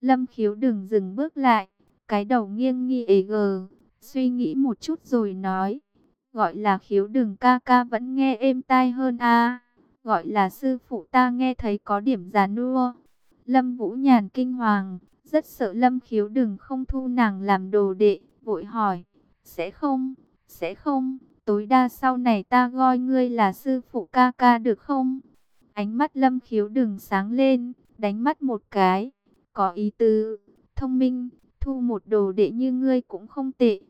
Lâm khiếu đừng dừng bước lại, cái đầu nghiêng nghi ế gờ, suy nghĩ một chút rồi nói. Gọi là khiếu đừng ca ca vẫn nghe êm tai hơn a Gọi là sư phụ ta nghe thấy có điểm già nua. Lâm Vũ Nhàn kinh hoàng, rất sợ Lâm khiếu đừng không thu nàng làm đồ đệ, vội hỏi. Sẽ không, sẽ không, tối đa sau này ta gọi ngươi là sư phụ ca ca được không? Ánh mắt Lâm khiếu đừng sáng lên, đánh mắt một cái, có ý tứ, thông minh, thu một đồ đệ như ngươi cũng không tệ.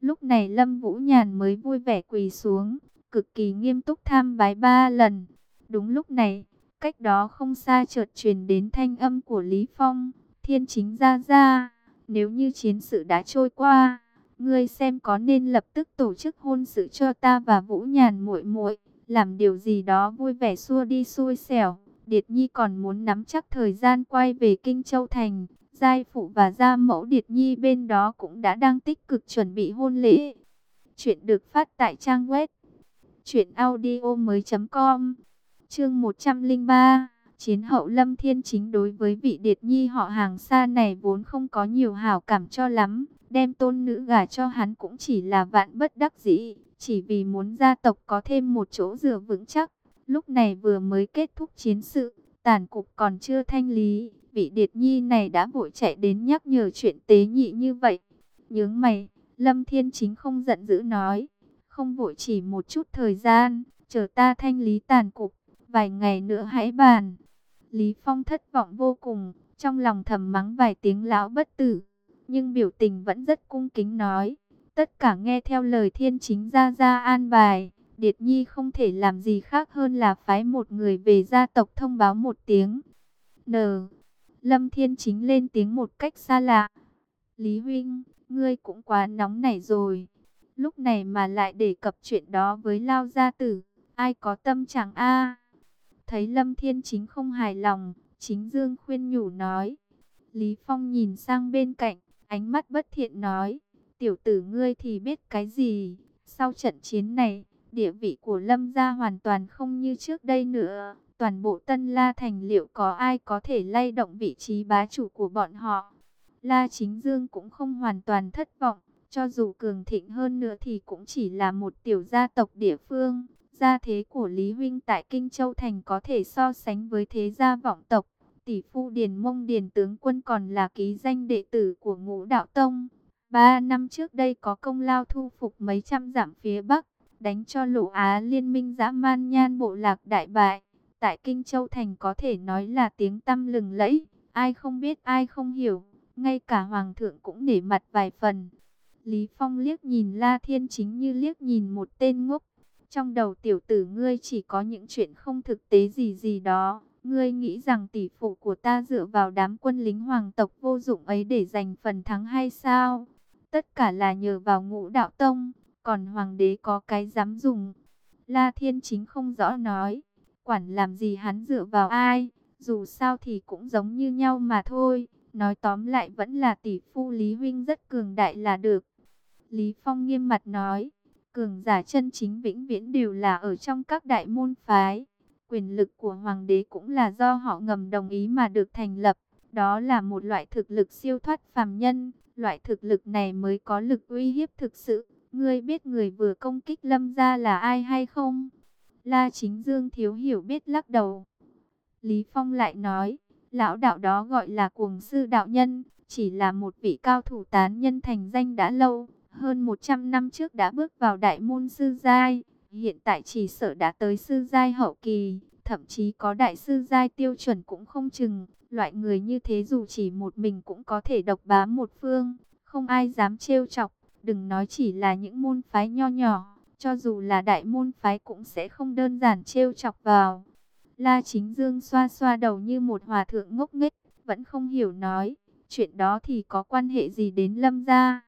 Lúc này Lâm Vũ Nhàn mới vui vẻ quỳ xuống, cực kỳ nghiêm túc tham bái ba lần. Đúng lúc này, cách đó không xa chợt truyền đến thanh âm của Lý Phong, thiên chính ra ra, nếu như chiến sự đã trôi qua, ngươi xem có nên lập tức tổ chức hôn sự cho ta và Vũ Nhàn muội muội, làm điều gì đó vui vẻ xua đi xui xẻo. Điệt Nhi còn muốn nắm chắc thời gian quay về Kinh Châu Thành, Giai Phụ và Gia Mẫu Điệt Nhi bên đó cũng đã đang tích cực chuẩn bị hôn lễ. Chuyện được phát tại trang web truyệnaudiomoi.com. Chương 103. Chiến hậu Lâm Thiên Chính đối với vị Điệt Nhi họ hàng xa này vốn không có nhiều hảo cảm cho lắm, đem tôn nữ gả cho hắn cũng chỉ là vạn bất đắc dĩ, chỉ vì muốn gia tộc có thêm một chỗ dựa vững chắc. Lúc này vừa mới kết thúc chiến sự, tàn cục còn chưa thanh lý, vị Điệt Nhi này đã vội chạy đến nhắc nhở chuyện tế nhị như vậy. Nhướng mày, Lâm Thiên Chính không giận dữ nói, không vội chỉ một chút thời gian, chờ ta thanh lý tàn cục, vài ngày nữa hãy bàn. Lý Phong thất vọng vô cùng, trong lòng thầm mắng vài tiếng lão bất tử, nhưng biểu tình vẫn rất cung kính nói, tất cả nghe theo lời Thiên Chính ra ra an bài. Điệt Nhi không thể làm gì khác hơn là phái một người về gia tộc thông báo một tiếng. N. Lâm Thiên Chính lên tiếng một cách xa lạ. Lý Huynh, ngươi cũng quá nóng nảy rồi. Lúc này mà lại đề cập chuyện đó với Lao Gia Tử, ai có tâm chẳng a Thấy Lâm Thiên Chính không hài lòng, chính Dương khuyên nhủ nói. Lý Phong nhìn sang bên cạnh, ánh mắt bất thiện nói. Tiểu tử ngươi thì biết cái gì, sau trận chiến này địa vị của Lâm gia hoàn toàn không như trước đây nữa. Toàn bộ Tân La Thành liệu có ai có thể lay động vị trí bá chủ của bọn họ? La Chính Dương cũng không hoàn toàn thất vọng, cho dù cường thịnh hơn nữa thì cũng chỉ là một tiểu gia tộc địa phương. Gia thế của Lý Huynh tại Kinh Châu Thành có thể so sánh với thế gia vọng tộc. Tỷ phu Điền Mông Điền Tướng Quân còn là ký danh đệ tử của ngũ đạo tông. Ba năm trước đây có công lao thu phục mấy trăm giảm phía Bắc đánh cho lũ Á liên minh dã man nhan bộ lạc đại bại. Tại Kinh Châu Thành có thể nói là tiếng tăm lừng lẫy, ai không biết ai không hiểu, ngay cả Hoàng thượng cũng nể mặt vài phần. Lý Phong liếc nhìn La Thiên chính như liếc nhìn một tên ngốc. Trong đầu tiểu tử ngươi chỉ có những chuyện không thực tế gì gì đó. Ngươi nghĩ rằng tỷ phụ của ta dựa vào đám quân lính hoàng tộc vô dụng ấy để giành phần thắng hay sao? Tất cả là nhờ vào ngũ đạo tông, còn hoàng đế có cái dám dùng. La Thiên Chính không rõ nói, quản làm gì hắn dựa vào ai, dù sao thì cũng giống như nhau mà thôi. Nói tóm lại vẫn là tỷ phu Lý Huynh rất cường đại là được. Lý Phong nghiêm mặt nói, cường giả chân chính vĩnh viễn đều là ở trong các đại môn phái. Quyền lực của hoàng đế cũng là do họ ngầm đồng ý mà được thành lập. Đó là một loại thực lực siêu thoát phàm nhân, loại thực lực này mới có lực uy hiếp thực sự. Ngươi biết người vừa công kích lâm gia là ai hay không? La chính dương thiếu hiểu biết lắc đầu. Lý Phong lại nói, lão đạo đó gọi là cuồng sư đạo nhân, chỉ là một vị cao thủ tán nhân thành danh đã lâu, hơn 100 năm trước đã bước vào đại môn sư giai, hiện tại chỉ sợ đã tới sư giai hậu kỳ, thậm chí có đại sư giai tiêu chuẩn cũng không chừng, loại người như thế dù chỉ một mình cũng có thể độc bá một phương, không ai dám trêu chọc. Đừng nói chỉ là những môn phái nho nhỏ, cho dù là đại môn phái cũng sẽ không đơn giản trêu chọc vào. La Chính Dương xoa xoa đầu như một hòa thượng ngốc nghếch, vẫn không hiểu nói, chuyện đó thì có quan hệ gì đến Lâm gia?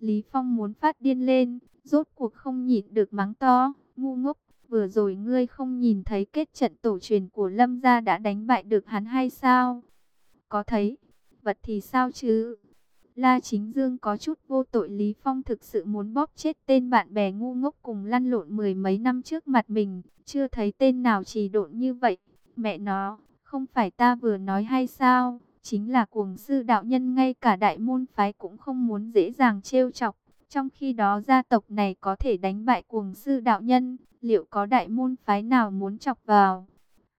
Lý Phong muốn phát điên lên, rốt cuộc không nhịn được mắng to, ngu ngốc, vừa rồi ngươi không nhìn thấy kết trận tổ truyền của Lâm gia đã đánh bại được hắn hay sao? Có thấy, vật thì sao chứ? La Chính Dương có chút vô tội Lý Phong thực sự muốn bóp chết tên bạn bè ngu ngốc cùng lăn lộn mười mấy năm trước mặt mình, chưa thấy tên nào trì độn như vậy. Mẹ nó, không phải ta vừa nói hay sao? chính là cuồng sư đạo nhân ngay cả đại môn phái cũng không muốn dễ dàng trêu chọc. Trong khi đó gia tộc này có thể đánh bại cuồng sư đạo nhân, liệu có đại môn phái nào muốn chọc vào?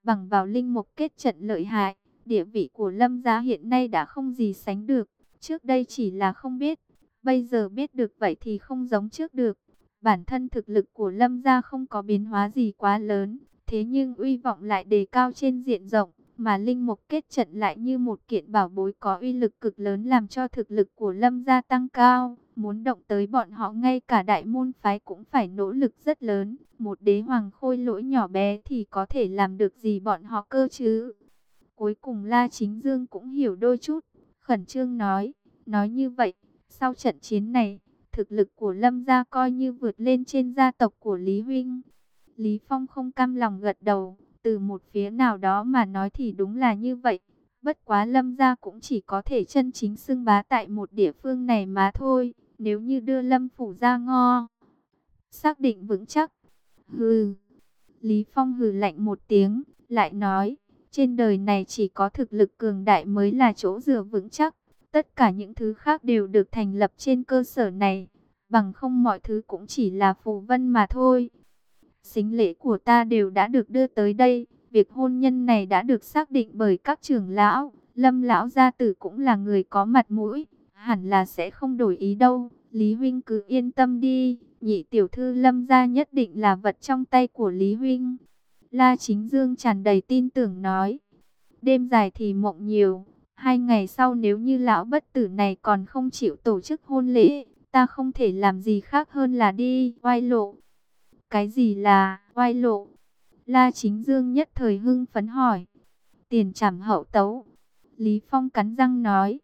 Bằng vào linh mục kết trận lợi hại, địa vị của lâm gia hiện nay đã không gì sánh được. Trước đây chỉ là không biết, bây giờ biết được vậy thì không giống trước được. Bản thân thực lực của lâm gia không có biến hóa gì quá lớn, thế nhưng uy vọng lại đề cao trên diện rộng mà linh mục kết trận lại như một kiện bảo bối có uy lực cực lớn làm cho thực lực của lâm gia tăng cao. Muốn động tới bọn họ ngay cả đại môn phái cũng phải nỗ lực rất lớn. Một đế hoàng khôi lỗi nhỏ bé thì có thể làm được gì bọn họ cơ chứ? Cuối cùng La Chính Dương cũng hiểu đôi chút, khẩn trương nói, nói như vậy, sau trận chiến này, thực lực của Lâm gia coi như vượt lên trên gia tộc của Lý Huynh. Lý Phong không cam lòng gật đầu, từ một phía nào đó mà nói thì đúng là như vậy. Bất quá Lâm gia cũng chỉ có thể chân chính xưng bá tại một địa phương này mà thôi. Nếu như đưa Lâm phủ ra ngo, xác định vững chắc. Hừ. Lý Phong hừ lạnh một tiếng, lại nói, trên đời này chỉ có thực lực cường đại mới là chỗ dựa vững chắc. Tất cả những thứ khác đều được thành lập trên cơ sở này, bằng không mọi thứ cũng chỉ là phù vân mà thôi. Xính lễ của ta đều đã được đưa tới đây. Việc hôn nhân này đã được xác định bởi các trưởng lão. Lâm lão gia tử cũng là người có mặt mũi. Hẳn là sẽ không đổi ý đâu. Lý Huynh cứ yên tâm đi. Nhị tiểu thư Lâm gia nhất định là vật trong tay của Lý Huynh. La Chính Dương tràn đầy tin tưởng nói. Đêm dài thì mộng nhiều. Hai ngày sau nếu như lão bất tử này còn không chịu tổ chức hôn lễ, ta không thể làm gì khác hơn là đi oai lộ. Cái gì là oai lộ? La Chính Dương nhất thời hưng phấn hỏi. Tiền trảm hậu tấu. Lý Phong cắn răng nói.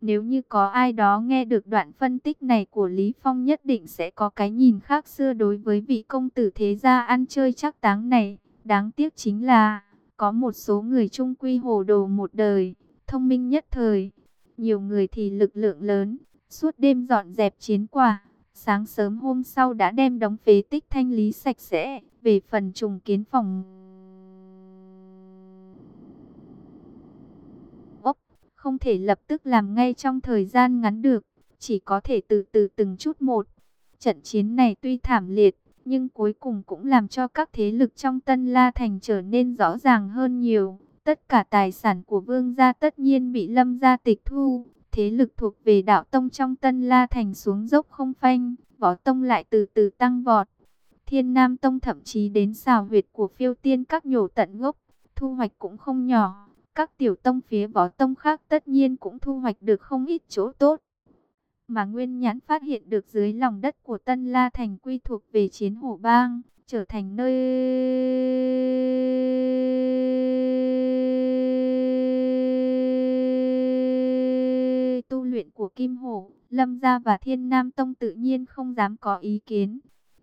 Nếu như có ai đó nghe được đoạn phân tích này của Lý Phong nhất định sẽ có cái nhìn khác xưa đối với vị công tử thế gia ăn chơi chắc táng này. Đáng tiếc chính là, có một số người trung quy hồ đồ một đời, thông minh nhất thời. Nhiều người thì lực lượng lớn, suốt đêm dọn dẹp chiến quả Sáng sớm hôm sau đã đem đóng phế tích thanh lý sạch sẽ, về phần trùng kiến phòng. Ốc, không thể lập tức làm ngay trong thời gian ngắn được, chỉ có thể từ từ từng chút một. Trận chiến này tuy thảm liệt, nhưng cuối cùng cũng làm cho các thế lực trong Tân La Thành trở nên rõ ràng hơn nhiều. Tất cả tài sản của vương gia tất nhiên bị lâm gia tịch thu, thế lực thuộc về đạo tông trong Tân La Thành xuống dốc không phanh, võ tông lại từ từ tăng vọt. Thiên Nam Tông thậm chí đến xào huyệt của phiêu tiên các nhổ tận gốc, thu hoạch cũng không nhỏ. Các tiểu tông phía võ tông khác tất nhiên cũng thu hoạch được không ít chỗ tốt. Mà Nguyên Nhãn phát hiện được dưới lòng đất của Tân La Thành quy thuộc về chiến hổ bang, trở thành nơi tu luyện của Kim Hổ, Lâm Gia và Thiên Nam Tông tự nhiên không dám có ý kiến.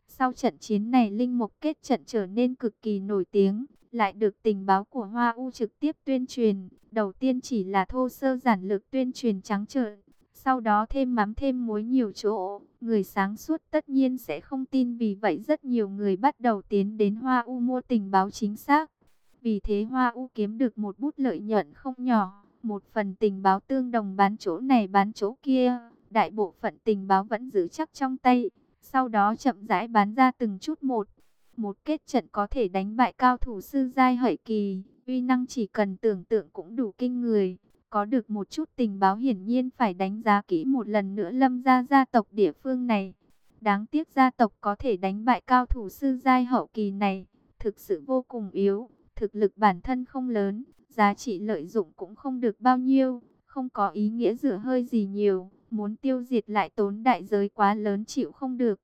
Sau trận chiến này Linh Mục kết trận trở nên cực kỳ nổi tiếng, lại được tình báo của Hoa U trực tiếp tuyên truyền. Đầu tiên chỉ là thô sơ giản lược tuyên truyền trắng trợn, sau đó thêm mắm thêm muối nhiều chỗ. Người sáng suốt tất nhiên sẽ không tin vì vậy rất nhiều người bắt đầu tiến đến Hoa U mua tình báo chính xác. Vì thế Hoa U kiếm được một bút lợi nhuận không nhỏ. Một phần tình báo tương đồng bán chỗ này bán chỗ kia, đại bộ phận tình báo vẫn giữ chắc trong tay, sau đó chậm rãi bán ra từng chút một. Một kết trận có thể đánh bại cao thủ sư giai hợi kỳ, uy năng chỉ cần tưởng tượng cũng đủ kinh người. Có được một chút tình báo hiển nhiên phải đánh giá kỹ một lần nữa lâm gia gia tộc địa phương này. Đáng tiếc gia tộc có thể đánh bại cao thủ sư giai hậu kỳ này, thực sự vô cùng yếu, thực lực bản thân không lớn, giá trị lợi dụng cũng không được bao nhiêu, không có ý nghĩa rửa hơi gì nhiều, muốn tiêu diệt lại tốn đại giới quá lớn chịu không được.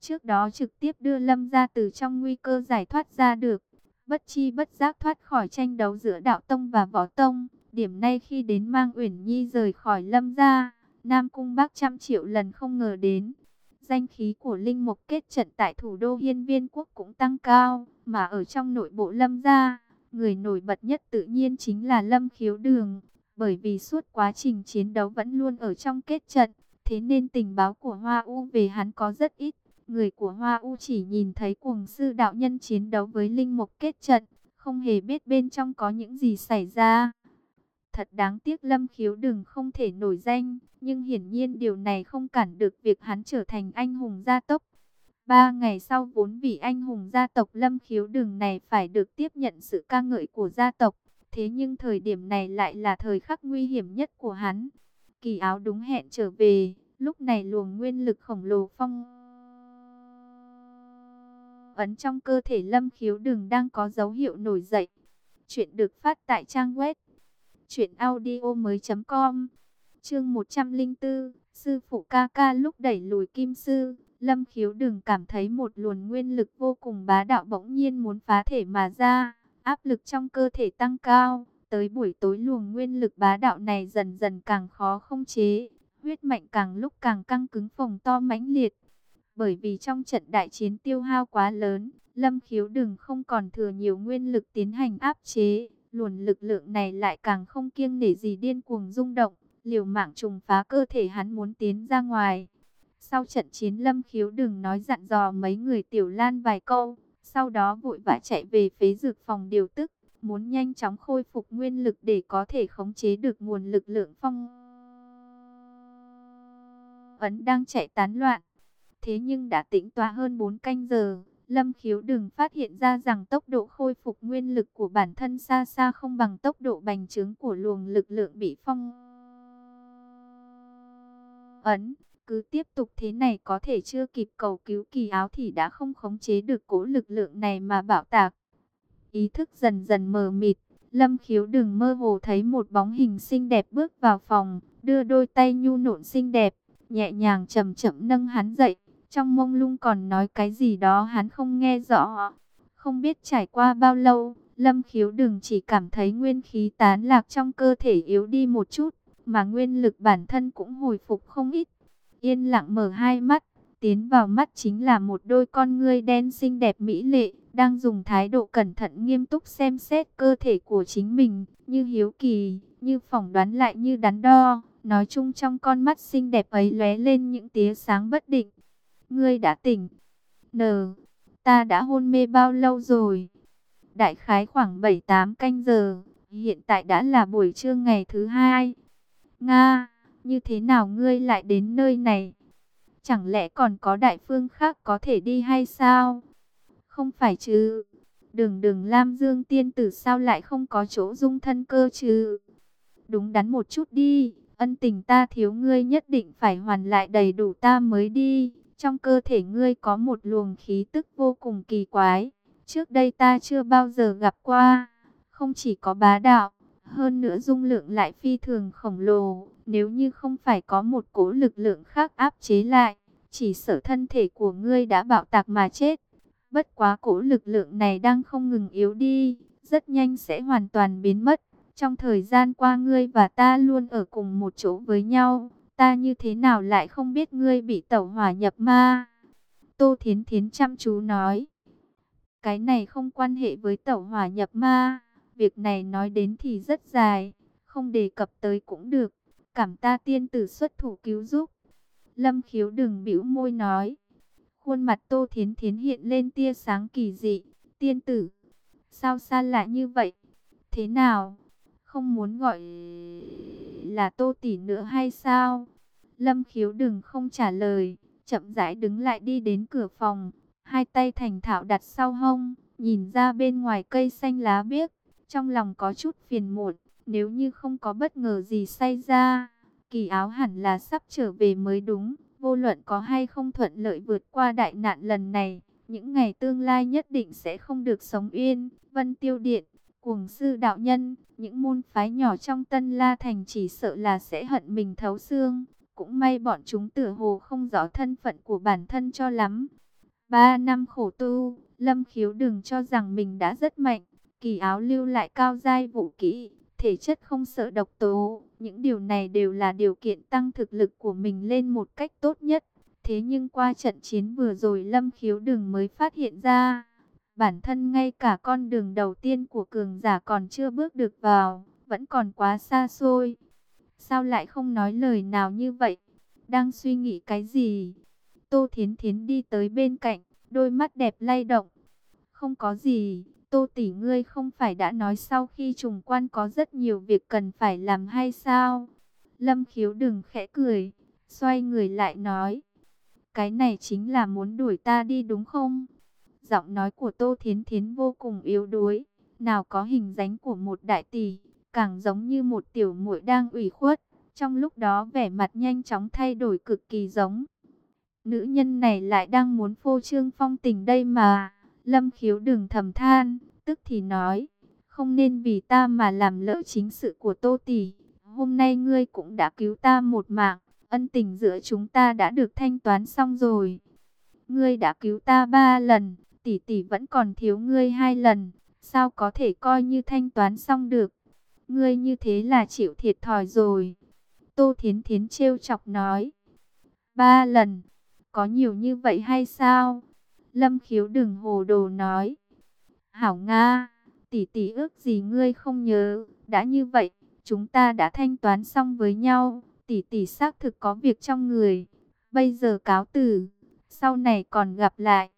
Trước đó trực tiếp đưa Lâm ra từ trong nguy cơ giải thoát ra được, bất chi bất giác thoát khỏi tranh đấu giữa đạo tông và võ tông. Điểm nay khi đến mang Uyển Nhi rời khỏi Lâm gia Nam Cung Bắc trăm triệu lần không ngờ đến. Danh khí của Linh Mục kết trận tại thủ đô Hiên Viên Quốc cũng tăng cao, mà ở trong nội bộ Lâm gia Người nổi bật nhất tự nhiên chính là Lâm Khiếu Đường, bởi vì suốt quá trình chiến đấu vẫn luôn ở trong kết trận, thế nên tình báo của Hoa U về hắn có rất ít. Người của Hoa U chỉ nhìn thấy cuồng sư đạo nhân chiến đấu với linh mục kết trận, không hề biết bên trong có những gì xảy ra. Thật đáng tiếc Lâm Khiếu đừng không thể nổi danh, nhưng hiển nhiên điều này không cản được việc hắn trở thành anh hùng gia tộc. Ba ngày sau vốn vị anh hùng gia tộc Lâm Khiếu Đừng này phải được tiếp nhận sự ca ngợi của gia tộc. Thế nhưng thời điểm này lại là thời khắc nguy hiểm nhất của hắn. Kỳ áo đúng hẹn trở về, lúc này luồng nguyên lực khổng lồ phong ấn trong cơ thể Lâm Khiếu Đừng đang có dấu hiệu nổi dậy. Chuyện được phát tại trang web truyệnaudiomoi.com. Chương 104, sư phụ ca ca lúc đẩy lùi kim sư, Lâm Khiếu Đừng cảm thấy một luồng nguyên lực vô cùng bá đạo bỗng nhiên muốn phá thể mà ra, áp lực trong cơ thể tăng cao, tới buổi tối luồng nguyên lực bá đạo này dần dần càng khó không chế, huyết mạnh càng lúc càng căng cứng phồng to mãnh liệt. Bởi vì trong trận đại chiến tiêu hao quá lớn, Lâm Khiếu Đừng không còn thừa nhiều nguyên lực tiến hành áp chế, luồn lực lượng này lại càng không kiêng nể gì điên cuồng rung động, liều mạng trùng phá cơ thể hắn muốn tiến ra ngoài. Sau trận chiến Lâm Khiếu đừng nói dặn dò mấy người Tiểu Lan vài câu, sau đó vội vã chạy về phế dược phòng điều tức, muốn nhanh chóng khôi phục nguyên lực để có thể khống chế được nguồn lực lượng phong ấn đang chạy tán loạn. Thế nhưng đã tĩnh tọa hơn 4 canh giờ, Lâm Khiếu đừng phát hiện ra rằng tốc độ khôi phục nguyên lực của bản thân xa xa không bằng tốc độ bành trướng của luồng lực lượng bị phong ấn. Cứ tiếp tục thế này có thể chưa kịp cầu cứu kỳ áo thì đã không khống chế được cố lực lượng này mà bảo tạc. Ý thức dần dần mờ mịt, Lâm khiếu đừng mơ hồ thấy một bóng hình xinh đẹp bước vào phòng, đưa đôi tay nhu nộn xinh đẹp, nhẹ nhàng chậm chậm nâng hắn dậy. Trong mông lung còn nói cái gì đó hắn không nghe rõ. Không biết trải qua bao lâu, Lâm khiếu đừng chỉ cảm thấy nguyên khí tán lạc trong cơ thể yếu đi một chút, mà nguyên lực bản thân cũng hồi phục không ít yên lặng mở hai mắt, tiến vào mắt chính là một đôi con ngươi đen xinh đẹp mỹ lệ, đang dùng thái độ cẩn thận nghiêm túc xem xét cơ thể của chính mình, như hiếu kỳ, như phỏng đoán lại như đắn đo, nói chung trong con mắt xinh đẹp ấy lóe lên những tia sáng bất định. Ngươi đã tỉnh. N, ta đã hôn mê bao lâu rồi? Đại khái khoảng 7-8 canh giờ, hiện tại đã là buổi trưa ngày thứ hai. Nga như thế nào ngươi lại đến nơi này? Chẳng lẽ còn có đại phương khác có thể đi hay sao? Không phải chứ. Đường đường Lam Dương tiên tử sao lại không có chỗ dung thân cơ chứ? Đúng đắn một chút đi. Ân tình ta thiếu ngươi nhất định phải hoàn lại đầy đủ ta mới đi. Trong cơ thể ngươi có một luồng khí tức vô cùng kỳ quái. Trước đây ta chưa bao giờ gặp qua. Không chỉ có bá đạo, hơn nữa dung lượng lại phi thường khổng lồ, nếu như không phải có một cỗ lực lượng khác áp chế lại, chỉ sợ thân thể của ngươi đã bạo tạc mà chết. Bất quá cỗ lực lượng này đang không ngừng yếu đi, rất nhanh sẽ hoàn toàn biến mất. Trong thời gian qua ngươi và ta luôn ở cùng một chỗ với nhau, ta như thế nào lại không biết ngươi bị tẩu hỏa nhập ma. Tô Thiến Thiến chăm chú nói, cái này không quan hệ với tẩu hỏa nhập ma. Việc này nói đến thì rất dài, không đề cập tới cũng được. Cảm ta tiên tử xuất thủ cứu giúp. Lâm khiếu đừng bĩu môi nói. Khuôn mặt Tô Thiến Thiến hiện lên tia sáng kỳ dị. Tiên tử, sao xa lạ như vậy? Thế nào? Không muốn gọi là Tô tỷ nữa hay sao? Lâm khiếu đừng không trả lời, chậm rãi đứng lại đi đến cửa phòng, hai tay thành thạo đặt sau hông, nhìn ra bên ngoài cây xanh lá biếc, trong lòng có chút phiền muộn, nếu như không có bất ngờ gì xảy ra, kỳ áo hẳn là sắp trở về mới đúng. Vô luận có hay không thuận lợi vượt qua đại nạn lần này, những ngày tương lai nhất định sẽ không được sống yên. Vân Tiêu Điện, Cuồng Sư Đạo Nhân, những môn phái nhỏ trong Tân La Thành chỉ sợ là sẽ hận mình thấu xương. Cũng may bọn chúng tựa hồ không rõ thân phận của bản thân cho lắm. Ba năm khổ tu, Lâm Khiếu đừng cho rằng mình đã rất mạnh. Kỳ áo lưu lại cao giai vũ kỹ, thể chất không sợ độc tố. Những điều này đều là điều kiện tăng thực lực của mình lên một cách tốt nhất. Thế nhưng qua trận chiến vừa rồi Lâm Khiếu Đừng mới phát hiện ra, bản thân ngay cả con đường đầu tiên của cường giả còn chưa bước được vào, vẫn còn quá xa xôi. Sao lại không nói lời nào như vậy? Đang suy nghĩ cái gì? Tô Thiến Thiến đi tới bên cạnh, đôi mắt đẹp lay động. Không có gì, Tô tỷ ngươi không phải đã nói sau khi trùng quan có rất nhiều việc cần phải làm hay sao? Lâm khiếu đừng khẽ cười, xoay người lại nói. Cái này chính là muốn đuổi ta đi đúng không? Giọng nói của Tô Thiến Thiến vô cùng yếu đuối, nào có hình dáng của một đại tỷ, càng giống như một tiểu muội đang ủy khuất. Trong lúc đó vẻ mặt nhanh chóng thay đổi cực kỳ giống. Nữ nhân này lại đang muốn phô trương phong tình đây mà. Lâm khiếu đừng thầm than, tức thì nói, không nên vì ta mà làm lỡ chính sự của Tô Tỷ. Hôm nay ngươi cũng đã cứu ta một mạng, ân tình giữa chúng ta đã được thanh toán xong rồi. Ngươi đã cứu ta ba lần, tỷ tỷ vẫn còn thiếu ngươi hai lần, sao có thể coi như thanh toán xong được. Ngươi như thế là chịu thiệt thòi rồi. Tô Thiến Thiến trêu chọc nói. Ba lần, có nhiều như vậy hay sao? Lâm khiếu đừng hồ đồ nói. Hảo Nga, tỷ tỷ ước gì ngươi không nhớ, đã như vậy, chúng ta đã thanh toán xong với nhau, tỷ tỷ xác thực có việc trong người. Bây giờ cáo từ, sau này còn gặp lại.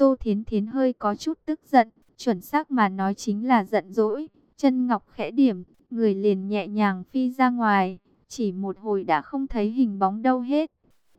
Tô Thiến Thiến hơi có chút tức giận, chuẩn xác mà nói chính là giận dỗi. Chân ngọc khẽ điểm, người liền nhẹ nhàng phi ra ngoài, chỉ một hồi đã không thấy hình bóng đâu hết.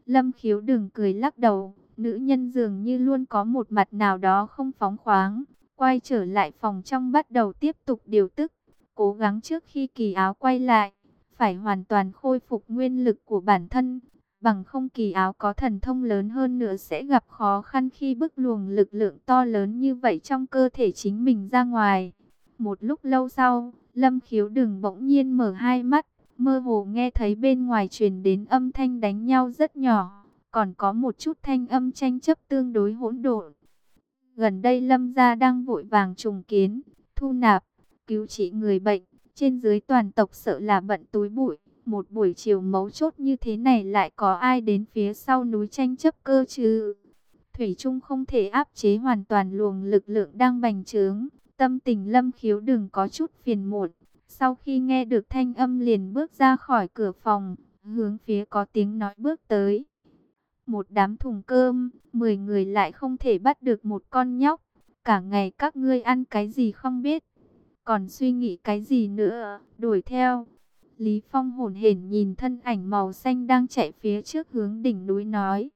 Lâm khiếu đừng cười lắc đầu, nữ nhân dường như luôn có một mặt nào đó không phóng khoáng. Quay trở lại phòng trong bắt đầu tiếp tục điều tức, cố gắng trước khi kỳ áo quay lại, phải hoàn toàn khôi phục nguyên lực của bản thân. Bằng không kỳ áo có thần thông lớn hơn nữa sẽ gặp khó khăn khi bức luồng lực lượng to lớn như vậy trong cơ thể chính mình ra ngoài. Một lúc lâu sau, Lâm khiếu đừng bỗng nhiên mở hai mắt, mơ hồ nghe thấy bên ngoài truyền đến âm thanh đánh nhau rất nhỏ, còn có một chút thanh âm tranh chấp tương đối hỗn độn. Gần đây Lâm gia đang vội vàng trùng kiến, thu nạp, cứu trị người bệnh, trên dưới toàn tộc sợ là bận túi bụi. Một buổi chiều mấu chốt như thế này lại có ai đến phía sau núi tranh chấp cơ chứ? Thủy Trung không thể áp chế hoàn toàn luồng lực lượng đang bành trướng. Tâm tình lâm khiếu đừng có chút phiền muộn. Sau khi nghe được thanh âm liền bước ra khỏi cửa phòng, hướng phía có tiếng nói bước tới. Một đám thùng cơm, 10 người lại không thể bắt được một con nhóc. Cả ngày các ngươi ăn cái gì không biết. Còn suy nghĩ cái gì nữa, đuổi theo. Lý Phong hồn hển nhìn thân ảnh màu xanh đang chạy phía trước hướng đỉnh núi nói.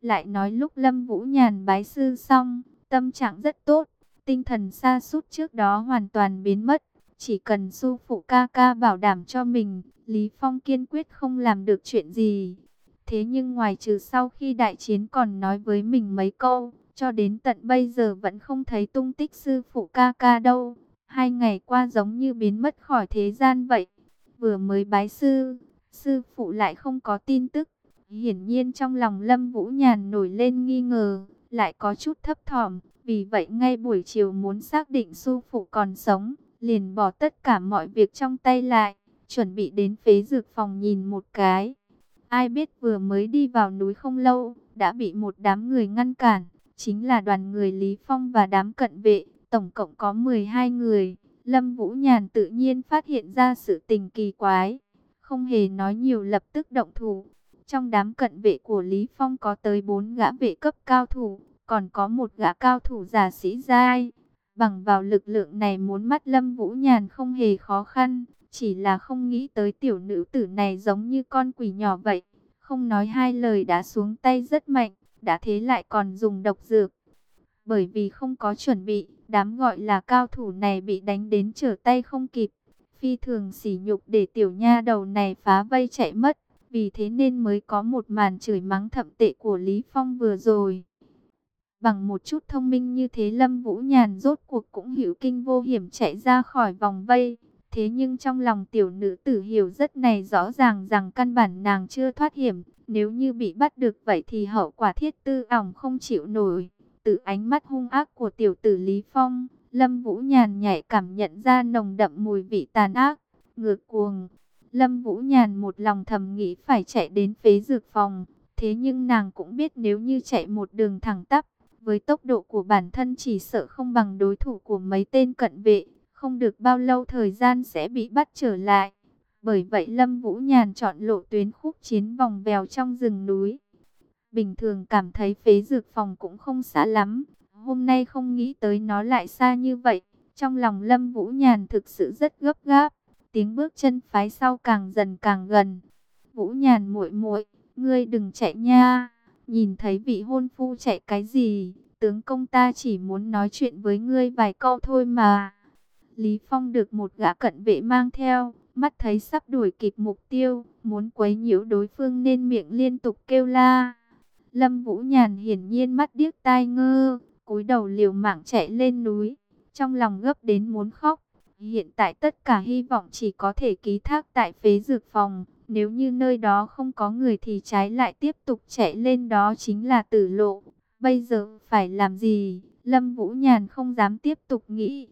Lại nói lúc Lâm Vũ Nhàn bái sư xong, tâm trạng rất tốt, tinh thần xa sút trước đó hoàn toàn biến mất. Chỉ cần su phụ ca ca bảo đảm cho mình, Lý Phong kiên quyết không làm được chuyện gì. Thế nhưng ngoài trừ sau khi đại chiến còn nói với mình mấy câu, cho đến tận bây giờ vẫn không thấy tung tích sư phụ ca ca đâu. Hai ngày qua giống như biến mất khỏi thế gian vậy. Vừa mới bái sư, sư phụ lại không có tin tức. Hiển nhiên trong lòng Lâm Vũ Nhàn nổi lên nghi ngờ, lại có chút thấp thỏm. Vì vậy ngay buổi chiều muốn xác định sư phụ còn sống, liền bỏ tất cả mọi việc trong tay lại, chuẩn bị đến phế dược phòng nhìn một cái. Ai biết vừa mới đi vào núi không lâu, đã bị một đám người ngăn cản, chính là đoàn người Lý Phong và đám cận vệ, tổng cộng có 12 người. Lâm Vũ Nhàn tự nhiên phát hiện ra sự tình kỳ quái, không hề nói nhiều lập tức động thủ. Trong đám cận vệ của Lý Phong có tới 4 gã vệ cấp cao thủ, còn có một gã cao thủ giả sĩ giai. Bằng vào lực lượng này muốn mắt Lâm Vũ Nhàn không hề khó khăn, chỉ là không nghĩ tới tiểu nữ tử này giống như con quỷ nhỏ vậy. Không nói hai lời đã xuống tay rất mạnh, đã thế lại còn dùng độc dược. Bởi vì không có chuẩn bị, đám gọi là cao thủ này bị đánh đến trở tay không kịp. Phi thường sỉ nhục để tiểu nha đầu này phá vây chạy mất. Vì thế nên mới có một màn chửi mắng thậm tệ của Lý Phong vừa rồi. Bằng một chút thông minh như thế Lâm Vũ Nhàn rốt cuộc cũng hiểu kinh vô hiểm chạy ra khỏi vòng vây. Thế nhưng trong lòng tiểu nữ tử hiểu rất này rõ ràng rằng căn bản nàng chưa thoát hiểm. Nếu như bị bắt được vậy thì hậu quả thiết tư ỏng không chịu nổi. Từ ánh mắt hung ác của tiểu tử Lý Phong, Lâm Vũ Nhàn nhạy cảm nhận ra nồng đậm mùi vị tàn ác, ngược cuồng. Lâm Vũ Nhàn một lòng thầm nghĩ phải chạy đến phế dược phòng. Thế nhưng nàng cũng biết nếu như chạy một đường thẳng tắp, với tốc độ của bản thân chỉ sợ không bằng đối thủ của mấy tên cận vệ, không được bao lâu thời gian sẽ bị bắt trở lại. Bởi vậy Lâm Vũ Nhàn chọn lộ tuyến khúc chiến vòng vèo trong rừng núi. Bình thường cảm thấy phế dược phòng cũng không xa lắm, Hôm nay không nghĩ tới nó lại xa như vậy. Trong lòng Lâm Vũ Nhàn thực sự rất gấp gáp. Tiếng bước chân phái sau càng dần càng gần. Vũ Nhàn muội muội, ngươi đừng chạy nha. Nhìn thấy vị hôn phu chạy cái gì? Tướng công ta chỉ muốn nói chuyện với ngươi vài câu thôi mà. Lý Phong được một gã cận vệ mang theo, mắt thấy sắp đuổi kịp mục tiêu, muốn quấy nhiễu đối phương nên miệng liên tục kêu la. Lâm Vũ Nhàn hiển nhiên mắt điếc tai ngơ, cúi đầu liều mạng chạy lên núi, trong lòng gấp đến muốn khóc. Hiện tại tất cả hy vọng chỉ có thể ký thác tại phế dược phòng, nếu như nơi đó không có người thì trái lại tiếp tục chạy lên đó chính là tử lộ. Bây giờ phải làm gì? Lâm Vũ Nhàn không dám tiếp tục nghĩ.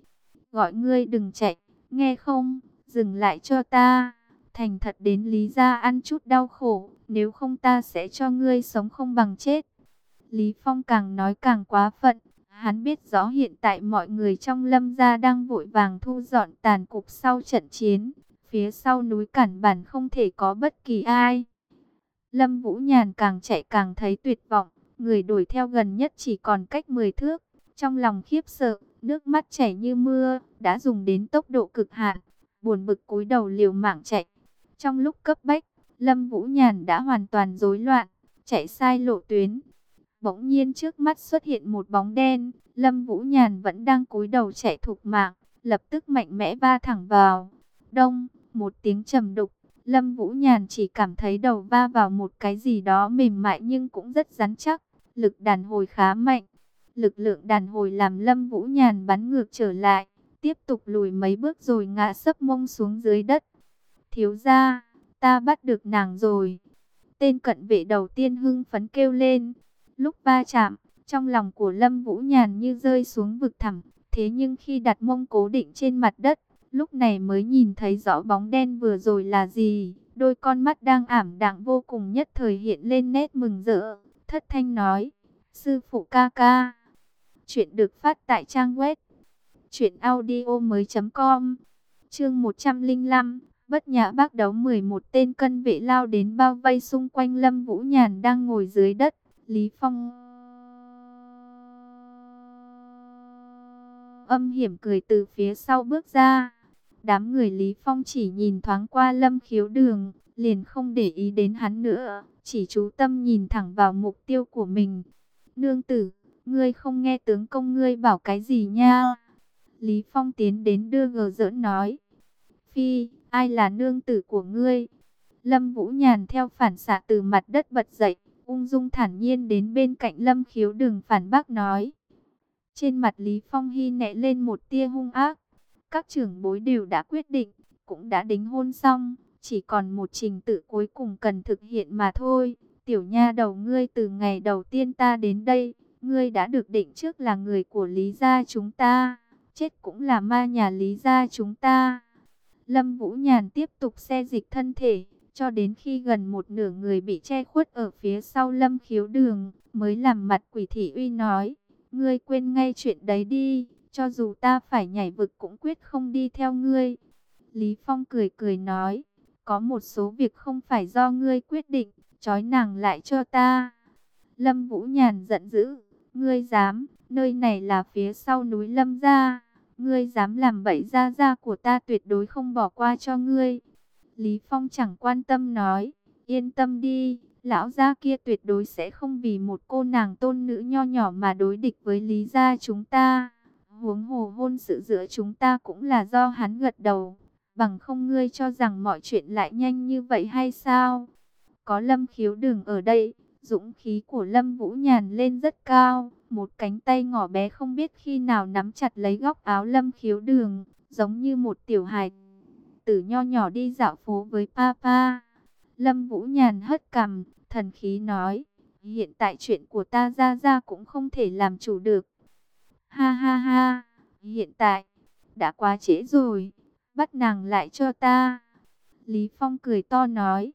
Gọi ngươi đừng chạy, nghe không? Dừng lại cho ta. Thành thật đến Lý gia ăn chút đau khổ, nếu không ta sẽ cho ngươi sống không bằng chết. Lý Phong càng nói càng quá phận, hắn biết rõ hiện tại mọi người trong lâm gia đang vội vàng thu dọn tàn cục sau trận chiến, phía sau núi cản bản không thể có bất kỳ ai. Lâm Vũ Nhàn càng chạy càng thấy tuyệt vọng, người đuổi theo gần nhất chỉ còn cách 10 thước, trong lòng khiếp sợ, nước mắt chảy như mưa, đã dùng đến tốc độ cực hạn, buồn bực cúi đầu liều mạng chạy. Trong lúc cấp bách, Lâm Vũ Nhàn đã hoàn toàn rối loạn, chạy sai lộ tuyến. Bỗng nhiên trước mắt xuất hiện một bóng đen, Lâm Vũ Nhàn vẫn đang cúi đầu chạy thục mạng, lập tức mạnh mẽ va thẳng vào. Đông, một tiếng trầm đục, Lâm Vũ Nhàn chỉ cảm thấy đầu va vào một cái gì đó mềm mại nhưng cũng rất rắn chắc, lực đàn hồi khá mạnh. Lực lượng đàn hồi làm Lâm Vũ Nhàn bắn ngược trở lại, tiếp tục lùi mấy bước rồi ngã sấp mông xuống dưới đất. Thiếu gia, ta bắt được nàng rồi. Tên cận vệ đầu tiên hưng phấn kêu lên. Lúc va chạm, trong lòng của Lâm Vũ Nhàn như rơi xuống vực thẳm. Thế nhưng khi đặt mông cố định trên mặt đất, lúc này mới nhìn thấy rõ bóng đen vừa rồi là gì. Đôi con mắt đang ảm đạm vô cùng nhất thời hiện lên nét mừng rỡ. Thất thanh nói, sư phụ ca ca. Chuyện được phát tại trang web Chuyện audio mới com Chương 105 Bất nhã bác đấu 11 tên cân vệ lao đến bao vây xung quanh Lâm Vũ Nhàn đang ngồi dưới đất Lý Phong. Âm hiểm cười từ phía sau bước ra. Đám người Lý Phong chỉ nhìn thoáng qua Lâm khiếu đường Liền không để ý đến hắn nữa Chỉ chú tâm nhìn thẳng vào mục tiêu của mình. Nương tử Ngươi không nghe tướng công ngươi bảo cái gì nha? Lý Phong tiến đến đưa gờ giỡn nói. Phi, ai là nương tử của ngươi? Lâm Vũ Nhàn theo phản xạ từ mặt đất bật dậy, ung dung thản nhiên đến bên cạnh Lâm Khiếu đường phản bác nói. Trên mặt Lý Phong hy nẹ lên một tia hung ác. Các trưởng bối đều đã quyết định, cũng đã đính hôn xong, chỉ còn một trình tự cuối cùng cần thực hiện mà thôi. Tiểu nha đầu ngươi từ ngày đầu tiên ta đến đây, ngươi đã được định trước là người của Lý gia chúng ta chết cũng là ma nhà lý gia chúng ta. Lâm Vũ Nhàn tiếp tục xe dịch thân thể, cho đến khi gần một nửa người bị che khuất ở phía sau Lâm khiếu đường, mới làm mặt quỷ thị uy nói, ngươi quên ngay chuyện đấy đi, cho dù ta phải nhảy vực cũng quyết không đi theo ngươi. Lý Phong cười cười nói, có một số việc không phải do ngươi quyết định, trói nàng lại cho ta. Lâm Vũ Nhàn giận dữ, ngươi dám, nơi này là phía sau núi Lâm gia. Ngươi dám làm bậy gia gia của ta tuyệt đối không bỏ qua cho ngươi. Lý Phong chẳng quan tâm nói, yên tâm đi, lão gia kia tuyệt đối sẽ không vì một cô nàng tôn nữ nho nhỏ mà đối địch với Lý gia chúng ta. Huống hồ hôn sự giữa chúng ta cũng là do hắn gật đầu, bằng không ngươi cho rằng mọi chuyện lại nhanh như vậy hay sao? Có lâm khiếu đường ở đây, dũng khí của lâm vũ nhàn lên rất cao, một cánh tay ngỏ bé không biết khi nào nắm chặt lấy góc áo lâm khiếu đường, giống như một tiểu hài tử nho nhỏ đi dạo phố với papa. Lâm Vũ Nhàn hất cằm, thần khí nói, hiện tại chuyện của ta ra ra cũng không thể làm chủ được. Ha ha ha, hiện tại, đã quá trễ rồi, bắt nàng lại cho ta. Lý Phong cười to nói,